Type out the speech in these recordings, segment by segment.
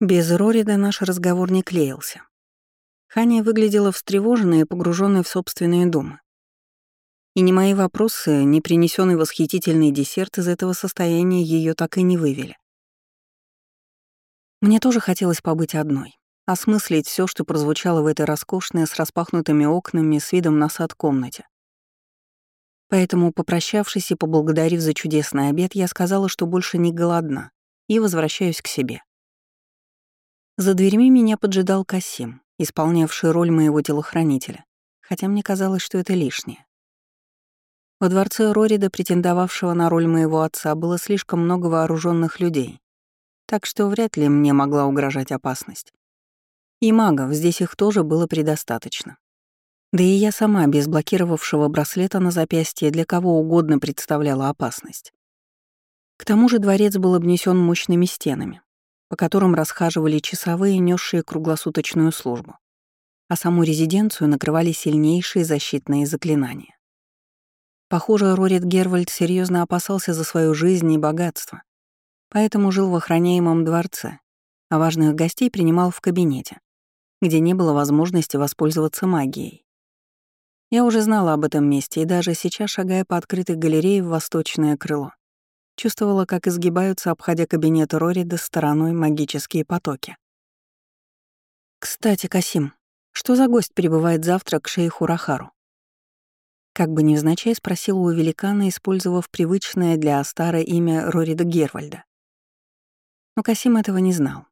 Без Рорида наш разговор не клеился. Ханя выглядела встревоженной и погруженной в собственные думы. И ни мои вопросы, ни принесенный восхитительный десерт из этого состояния ее так и не вывели. Мне тоже хотелось побыть одной, осмыслить все, что прозвучало в этой роскошной, с распахнутыми окнами, с видом на сад комнате. Поэтому, попрощавшись и поблагодарив за чудесный обед, я сказала, что больше не голодна, и возвращаюсь к себе. За дверьми меня поджидал Касим, исполнявший роль моего телохранителя, хотя мне казалось, что это лишнее. Во дворце Рорида, претендовавшего на роль моего отца, было слишком много вооруженных людей, так что вряд ли мне могла угрожать опасность. И магов здесь их тоже было предостаточно. Да и я сама без блокировавшего браслета на запястье для кого угодно представляла опасность. К тому же дворец был обнесен мощными стенами, по которым расхаживали часовые, несшие круглосуточную службу, а саму резиденцию накрывали сильнейшие защитные заклинания. Похоже, Рорит Гервальд серьезно опасался за свою жизнь и богатство, поэтому жил в охраняемом дворце, а важных гостей принимал в кабинете, где не было возможности воспользоваться магией. Я уже знала об этом месте и даже сейчас, шагая по открытой галерее в восточное крыло, чувствовала, как изгибаются, обходя кабинет Рорида стороной магические потоки. «Кстати, Касим, что за гость прибывает завтра к шейху Рахару?» Как бы невзначай спросила у великана, использовав привычное для Астара имя Рорида Гервальда. Но Касим этого не знал.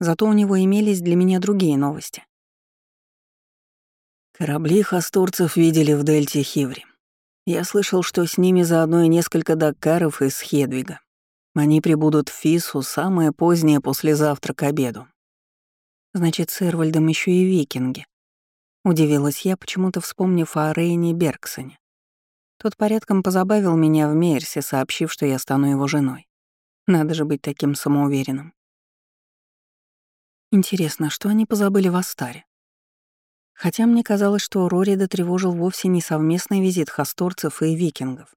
Зато у него имелись для меня другие новости. Корабли хастурцев видели в дельте Хиври. Я слышал, что с ними заодно и несколько даккаров из Хедвига. Они прибудут в Фису самое позднее послезавтра к обеду. Значит, с Эрвальдом еще и викинги. Удивилась я, почему-то вспомнив о Рейне Бергсоне. Тот порядком позабавил меня в Мерсе, сообщив, что я стану его женой. Надо же быть таким самоуверенным. Интересно, что они позабыли в Астаре? Хотя мне казалось, что Рорида тревожил вовсе не совместный визит хасторцев и викингов.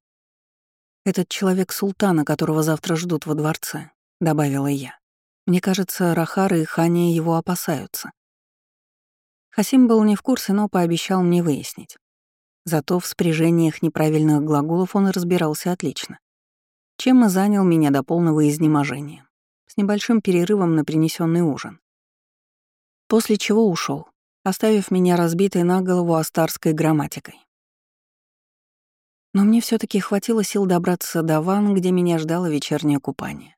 «Этот человек султана, которого завтра ждут во дворце», — добавила я. «Мне кажется, Рахары и Хания его опасаются. Хасим был не в курсе, но пообещал мне выяснить. Зато в спряжениях неправильных глаголов он разбирался отлично. Чем и занял меня до полного изнеможения, с небольшим перерывом на принесенный ужин. После чего ушел, оставив меня разбитой на голову астарской грамматикой. Но мне все таки хватило сил добраться до ванн, где меня ждало вечернее купание.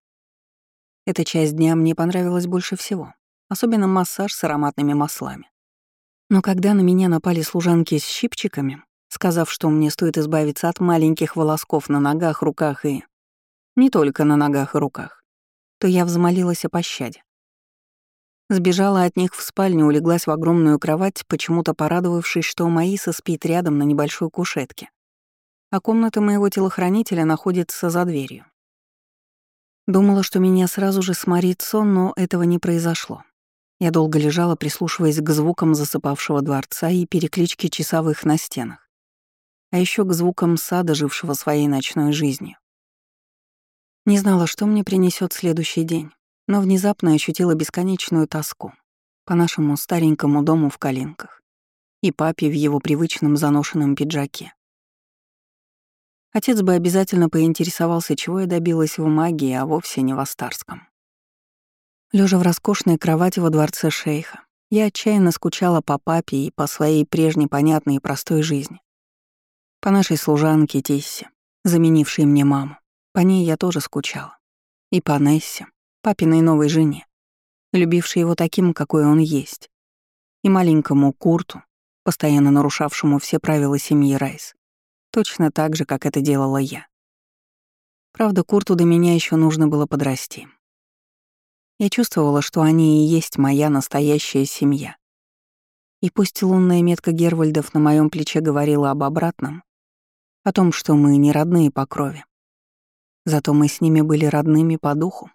Эта часть дня мне понравилась больше всего, особенно массаж с ароматными маслами. Но когда на меня напали служанки с щипчиками, сказав, что мне стоит избавиться от маленьких волосков на ногах, руках и... Не только на ногах и руках, то я взмолилась о пощаде. Сбежала от них в спальню, улеглась в огромную кровать, почему-то порадовавшись, что Маиса спит рядом на небольшой кушетке, а комната моего телохранителя находится за дверью. Думала, что меня сразу же сморит сон, но этого не произошло. Я долго лежала, прислушиваясь к звукам засыпавшего дворца и переклички часовых на стенах, а еще к звукам сада, жившего своей ночной жизнью. Не знала, что мне принесет следующий день, но внезапно ощутила бесконечную тоску по нашему старенькому дому в Калинках и папе в его привычном заношенном пиджаке. Отец бы обязательно поинтересовался, чего я добилась в магии, а вовсе не в Астарском. Лежа в роскошной кровати во дворце шейха, я отчаянно скучала по папе и по своей прежней понятной и простой жизни. По нашей служанке Тиссе, заменившей мне маму. По ней я тоже скучала. И по Нессе, папиной новой жене, любившей его таким, какой он есть. И маленькому Курту, постоянно нарушавшему все правила семьи Райс. Точно так же, как это делала я. Правда, Курту до меня еще нужно было подрасти. Я чувствовала, что они и есть моя настоящая семья. И пусть лунная метка Гервальдов на моем плече говорила об обратном, о том, что мы не родные по крови, зато мы с ними были родными по духу.